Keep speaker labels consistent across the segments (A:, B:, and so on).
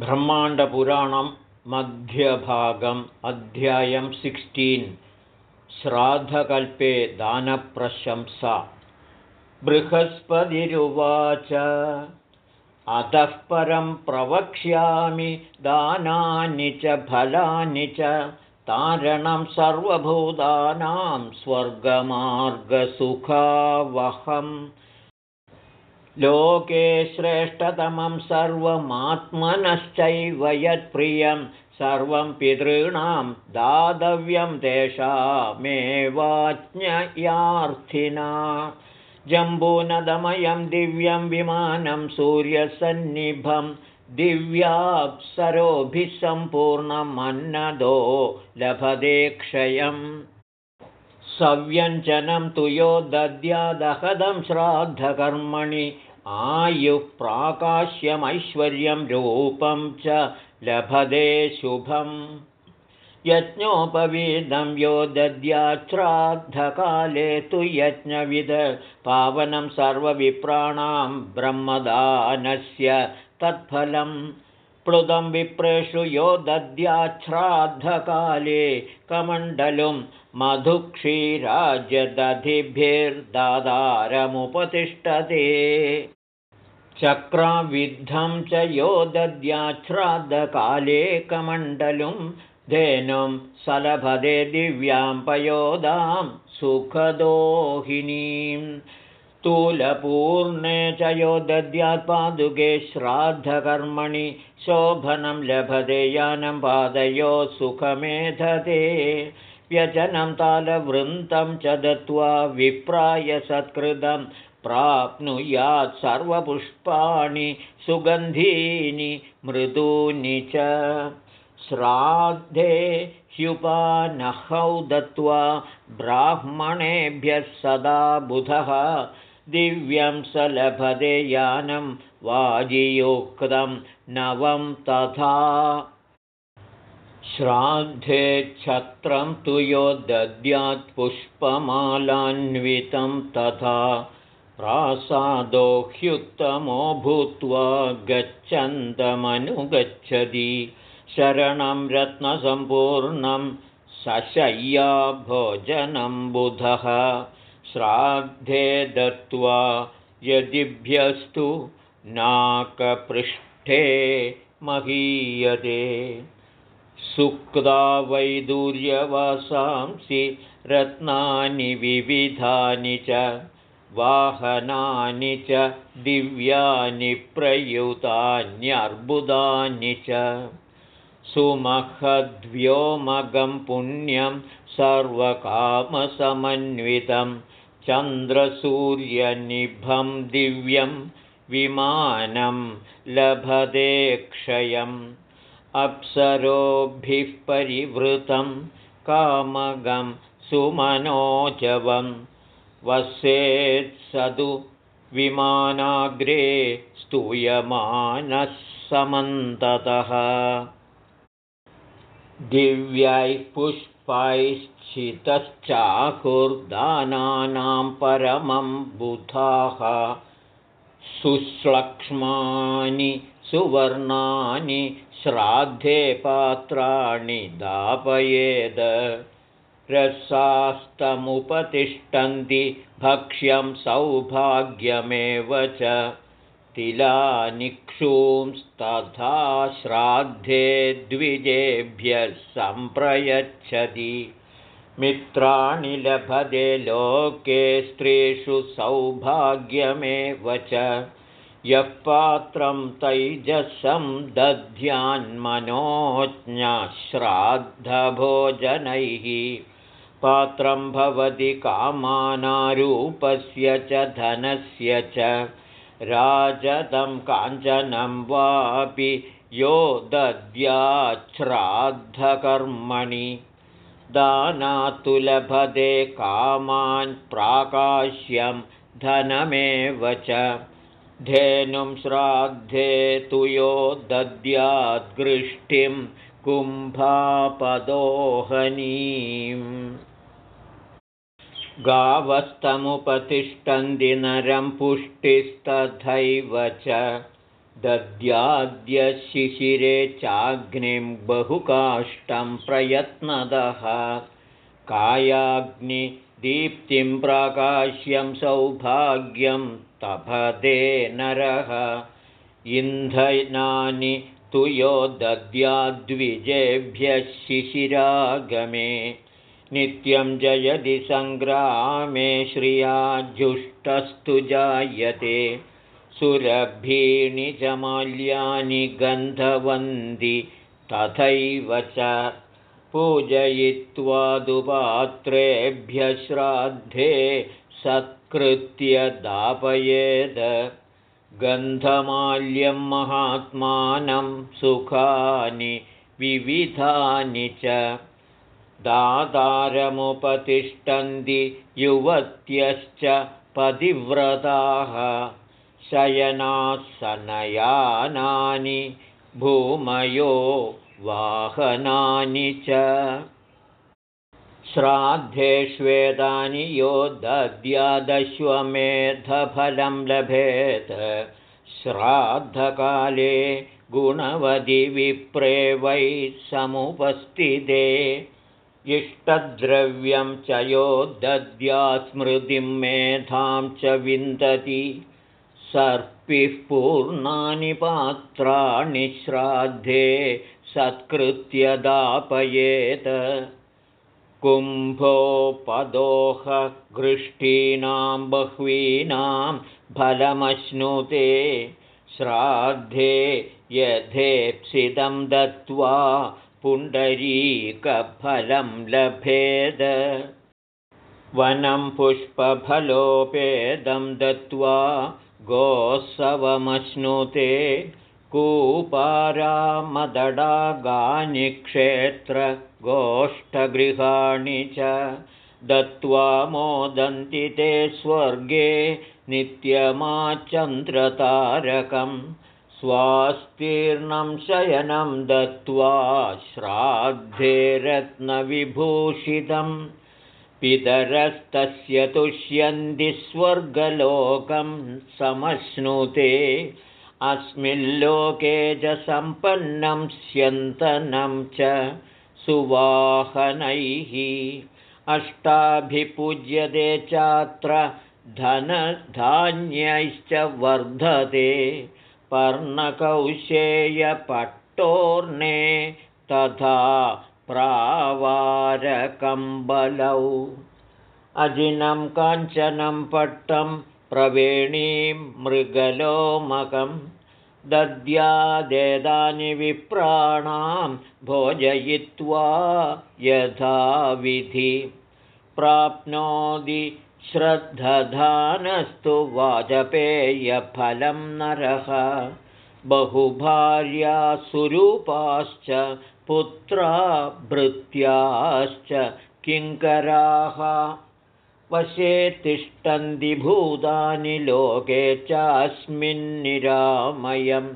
A: ब्रह्माण्डपुराणं मध्यभागम् अध्यायं सिक्स्टीन्। श्राद्धकल्पे दानप्रशंसा। बृहस्पतिरुवाच। अतः परं प्रवक्ष्यामि दानानि च फलानि च। तारणं सर्वभूतानां स्वर्गमार्गसुखावहम् लोके श्रेष्ठतमं सर्वमात्मनश्चैव यत्प्रियं सर्वं पितॄणां दातव्यं तेषामेवाज्ञयार्थिना। जम्बूनदमयं दिव्यं विमानं सूर्यसन्निभं दिव्याप्सरोभिः सम्पूर्णमन्नदो लभते क्षयम् सव्यञ्जनं तु यो दद्यादहदं श्राद्धकर्मणि। आयुः प्राकाश्यमैश्वर्यं रूपं च लभते शुभम्। यज्ञोपवीदं यो दद्याच्छ्राद्धकाले तु यज्ञविद पावनं सर्वविप्राणां ब्रह्मदानस्य तत्फलम् प्लुतं विप्रेषु यो दद्याच्छ्राद्धकाले कमण्डलुं मधुक्षीराज्यदधिभिर्दादारमुपतिष्ठते चक्राविद्धं च यो दद्याच्छ्राद्धकाले कमण्डलुं धेनुं सलभदे दिव्यां पयोदां सुखदोहिनीम् स्थूलपूर्णे च यो दद्यात्पादुके श्राद्धकर्मणि शोभनं लभते यानं पादयो सुखमेधते। व्यजनं तालवृन्तं च दत्त्वा विप्राय सत्कृतं प्राप्नुयात् सर्वपुष्पाणि सुगन्धीनि मृदूनि च। श्राद्धे ह्युपानहौ दत्त्वा ब्राह्मणेभ्यः सदा बुधः दिव्यं स लभते यानं वाजियोक्तं नवं तथा। श्राद्धे छत्रं तु यो दद्यात् पुष्पमालान्वितं तथा। प्रासादो ह्युत्तमो भूत्वा गच्छन्तमनुगच्छति। शरणं रत्नसम्पूर्णं सशय्या भोजनं बुधः श्राद्धे दत्त्वा यदिभ्यस्तु नाकपृष्ठे महीयते। सुक्ता वैदूर्यवासांसि रत्नानि विविधानि च वाहनानि च दिव्यानि प्रयुतान्यर्बुदानि च सुमहद्व्योमगं पुण्यं सर्वकामसमन्वितं चन्द्रसूर्यनिभं दिव्यं विमानं लभते क्षयम् अप्सरोभिः परिवृतं कामगं सुमनोजवं वसेत्सदु विमानाग्रे स्तूयमानः समन्ततः दिव्यैः पुष्पैश्चितश्चाकुर्दानानां परमं बुधाः। सुश्लक्ष्मानि सुवर्णानि श्राद्धे पात्राणि दापयेद। रसास्तमुपतिष्ठन्ति भक्ष्यं सौभाग्यमेव च तिलानिक्षूंस्तथा श्राद्धे द्विजेभ्यः सम्प्रयच्छति। मित्राणि लभते लोके स्त्रीषु सौभाग्यमेव च। यः पात्रं तैजसं दध्यान्मनोज्ञश्राद्धभोजनैः। पात्रं भवति कामानारूपस्य च धनस्य च राजतं काञ्चनं वापि यो दद्याच्छ्राद्धकर्मणि। दानातु लभते कामान् प्राकाश्यं धनमेव च। धेनुं श्राद्धे तु यो दद्याद्गृष्टिं कुम्भापदोहनीम् गावस्तमुपतिष्ठन्ति नरं पुष्टिस्तथैव च दद्याद्यशिशिरे चाग्निं बहुकाष्ठं प्रयत्नदः। कायाग्निदीप्तिं प्राकाश्यं सौभाग्यं तपदे नरः। इन्धनानि तु यो दद्याद्विजेभ्यः शिशिरागमे नित्यं जयति सङ्ग्रामे श्रियाजुष्टस्तु जायते। सुरभीणि च माल्यानि गन्धवन्ति तथैव च पूजयित्वा दुपात्रेभ्यः श्राद्धे सत्कृत्य दापयेद। गन्धमाल्यं महात्मानं सुखानि विविधानि च दातारमुपतिष्ठन्ति युवत्यश्च पतिव्रताः शयनासनयानानि भूमयो वाहनानि च। श्राद्धेष्वेदानि यो दद्यादश्वमेधफलं लभेत्। श्राद्धकाले गुणवधिविप्रे वै समुपस्थिते इष्टद्रव्यं च यो दद्यास्मृतिं मेधां च विन्दति। सर्पिः पूर्णानि पात्राणि श्राद्धे सत्कृत्य दापयेत् कुम्भोपदोहघृष्टीनां बह्वीनां फलमश्नुते। श्राद्धे यथेप्सितं दत्त्वा पुण्डरीकफलं लभेद। वनं पुष्पफलोपेदं दत्त्वा गोत्सवमश्नुते कूपारामदडागानि क्षेत्रगोष्ठगृहाणि च दत्त्वा मोदन्ति ते स्वर्गे नित्यमाचन्द्रतारकम् स्वास्तीर्णं शयनं दत्त्वा श्राद्धे रत्नविभूषितं पितरस्तस्य तुष्यन्ति स्वर्गलोकं समश्नुते अस्मिल्लोके च सम्पन्नं स्यन्तनं च सुवाहनैः अष्टाभिपूज्यते चात्र धनधान्यैश्च वर्धते पर्णकौशेयपट्टोर्णे तथा प्रावारकम्बलौ। अजिनं काञ्चनं पट्टं प्रवेणीं मृगलोमकं दद्यादेदानि विप्राणां भोजयित्वा यथाविधि प्राप्नोति श्रद्धधानस्तु वाजपेयफलं नरः। बहुभार्यासुरूपाश्च पुत्रा भृत्याश्च किङ्कराः। वशे तिष्ठन्ति भूतानि लोके चास्मिन्निरामयं।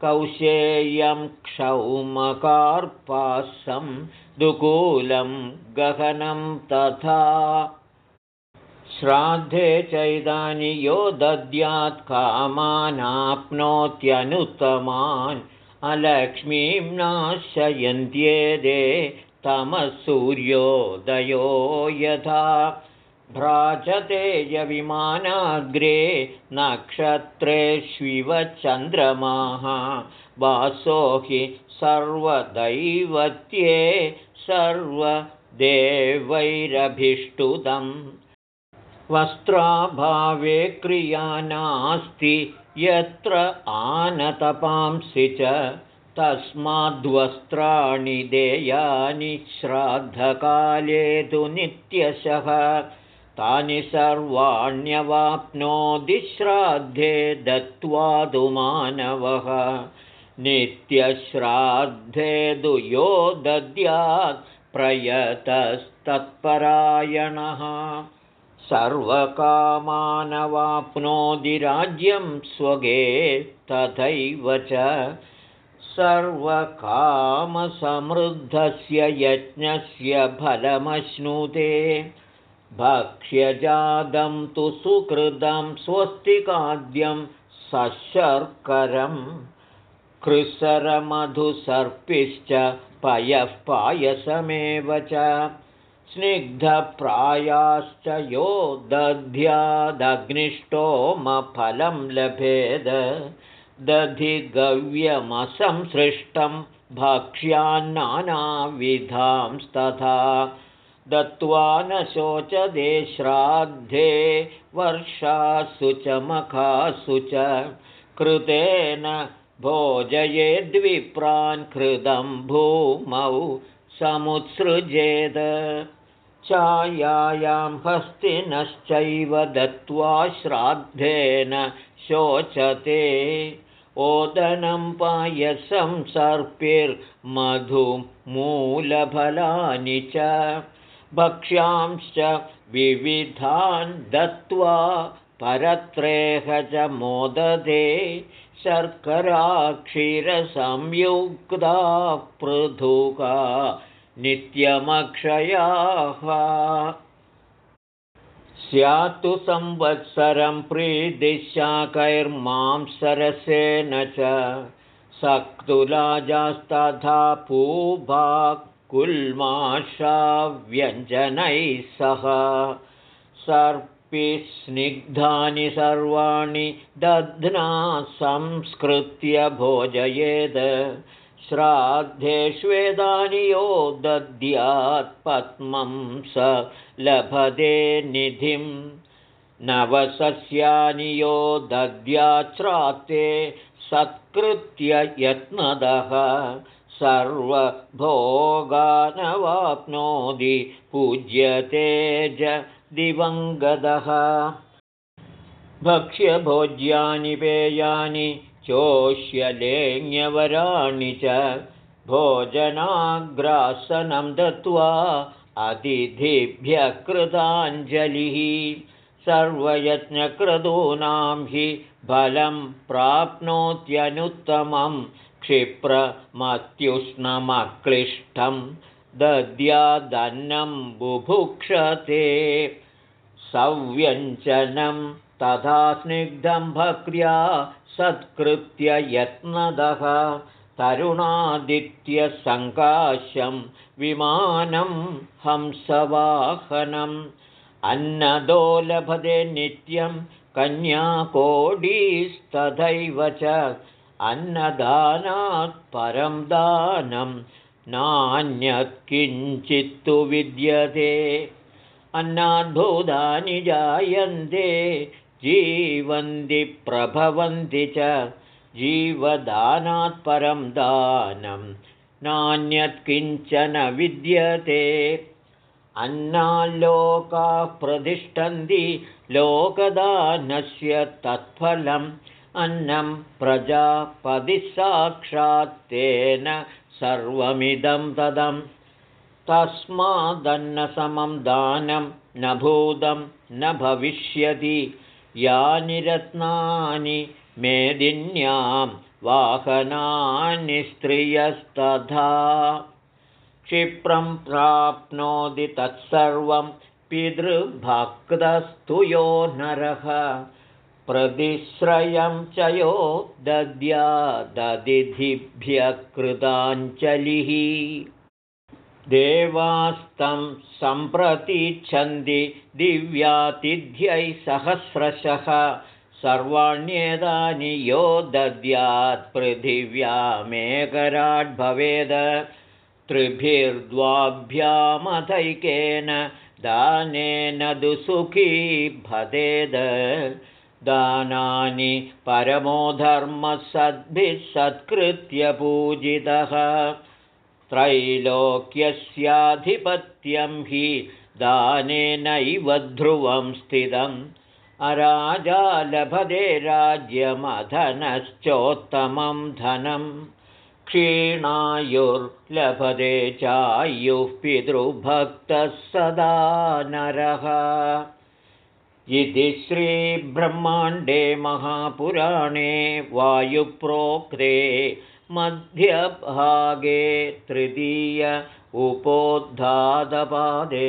A: कौशेयं क्षौमकार्पासं दुकूलं गहनं तथा श्राद्धे चैदानि यो दद्यात् कामानाप्नोत्यनुत्तमान् अलक्ष्मीं नाशयन्त्येदे तमः सूर्योदयो यथा भ्राजतेजविमानाग्रे नक्षत्रेष्विव चन्द्रमाः वासो हि सर्वदैवत्ये सर्वदेवैरभिष्टुतम् वस्त्राभावे क्रिया नास्ति यत्र आनतपांसि च तस्माद्वस्त्राणि देयानि श्राद्धकाले तु नित्यशः। तानि सर्वाण्यवाप्नोदिश्राद्धे दत्त्वा तु मानवः। नित्यश्राद्धे तु यो दद्यात् प्रयतस्तत्परायणः सर्वकामानवाप्नोदिराज्यं स्वगे तथैव च सर्वकामसमृद्धस्य यज्ञस्य फलमश्नुते। भक्ष्यजातं तु सुकृतं स्वस्तिकाद्यं सशर्करं। कृसरमधुसर्पिश्च पयः पायसमेव च स्निग्धप्रायाश्च यो दध्यादग्निष्टोमफलं लभेद। दधिगव्यमसंसृष्टं भक्ष्यान्नानाविधांस्तथा दत्त्वा न शोचदे श्राद्धे वर्षासु च मखासु च। कृतेन भोजयेद्विप्रान् कृतं भूमौ समुत्सृजेद छायायां हस्तिनश्चैव दत्त्वा श्राद्धेन शोचते। ओदनं पायसं सर्पिर्मधुमूलफलानि च। भक्ष्यांश्च विविधान् दत्त्वा परत्रेह च मोददे शर्करा क्षीरसंयुक्ता पृथुका नित्यमक्षयाः। स्यात्तु संवत्सरं प्रीदिशाकैर्मांसरसेन च। सक्तुलाजास्तथा व्यञ्जनैः सह। सर्पिस्निग्धानि सर्वाणि दध्ना संस्कृत्य भोजयेद् श्राद्धेष्वेदानि यो दद्यात् पद्मं स लभते निधिं। नवसस्यानि यो दद्याच्छ्रात्ते सत्कृत्य यत्नदः। सर्वभोगानवाप्नोति पूज्यते च दिवङ्गदः। भक्ष्यभोज्यानि पेयानि चोष्यलेङ्यवराणि च भोजनाग्रासनं दत्त्वा अतिथिभ्यः कृताञ्जलिः सर्वयज्ञक्रतूनां हि फलं प्राप्नोत्यनुत्तमं क्षिप्रमत्युष्णमक्लिष्टं दद्यादन्नं बुभुक्षते सव्यञ्जनं तथा स्निग्धं भक्र्या सत्कृत्य यत्नदः तरुणादित्यसङ्काशं विमानं हंसवाहनम् अन्नदो लभते नित्यं कन्याकोडीस्तथैव च अन्नदानात् परं दानं नान्यत्किञ्चित्तु विद्यते। अन्नाद्भुतानि जायन्ते जीवन्ति प्रभवन्ति च जीवदानात् परं दानं नान्यत्किञ्चन विद्यते। अन्नाल्लोकाः प्रतिष्ठन्ति लोकदानस्य तत्फलम्। अन्नं प्रजापतिसाक्षात्तेन सर्वमिदं तदं। तस्मादन्नसमं दानं न भूतं न भविष्यति यानि रत्नानि मेदिन्यां वाहनानि स्त्रियस्तथा। क्षिप्रं प्राप्नोति तत्सर्वं पितृभक्तस्तु यो नरः। प्रतिश्रयं च यो दद्याददिथिभ्यः कृताञ्जलिः देवास्तं सम्प्रतिच्छन्ति दिव्यातिथ्यै सहस्रशः। सर्वाण्येतानि यो दद्यात् पृथिव्यामेकराड्भवेद। त्रिभिर्द्वाभ्यामथैकेन दानेन दुसुखी भदेद दानानि परमो धर्मसद्भिः सत्कृत्य पूजितः त्रैलोक्यस्याधिपत्यं हि दानेनैव ध्रुवं स्थितम् अराजा लभते राज्यमधनश्चोत्तमं धनं। क्षीणायुर्लभते चायुः पितृभक्तः सदा नरः। इति श्रीब्रह्माण्डे महापुराणे वायुप्रोक्ते मध्यभागे तृतीय उपोद्धातपादे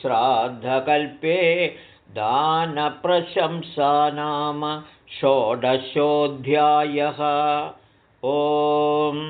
A: श्राद्धकल्पे दानप्रशंसा नाम षोडशोऽध्यायः। ॐ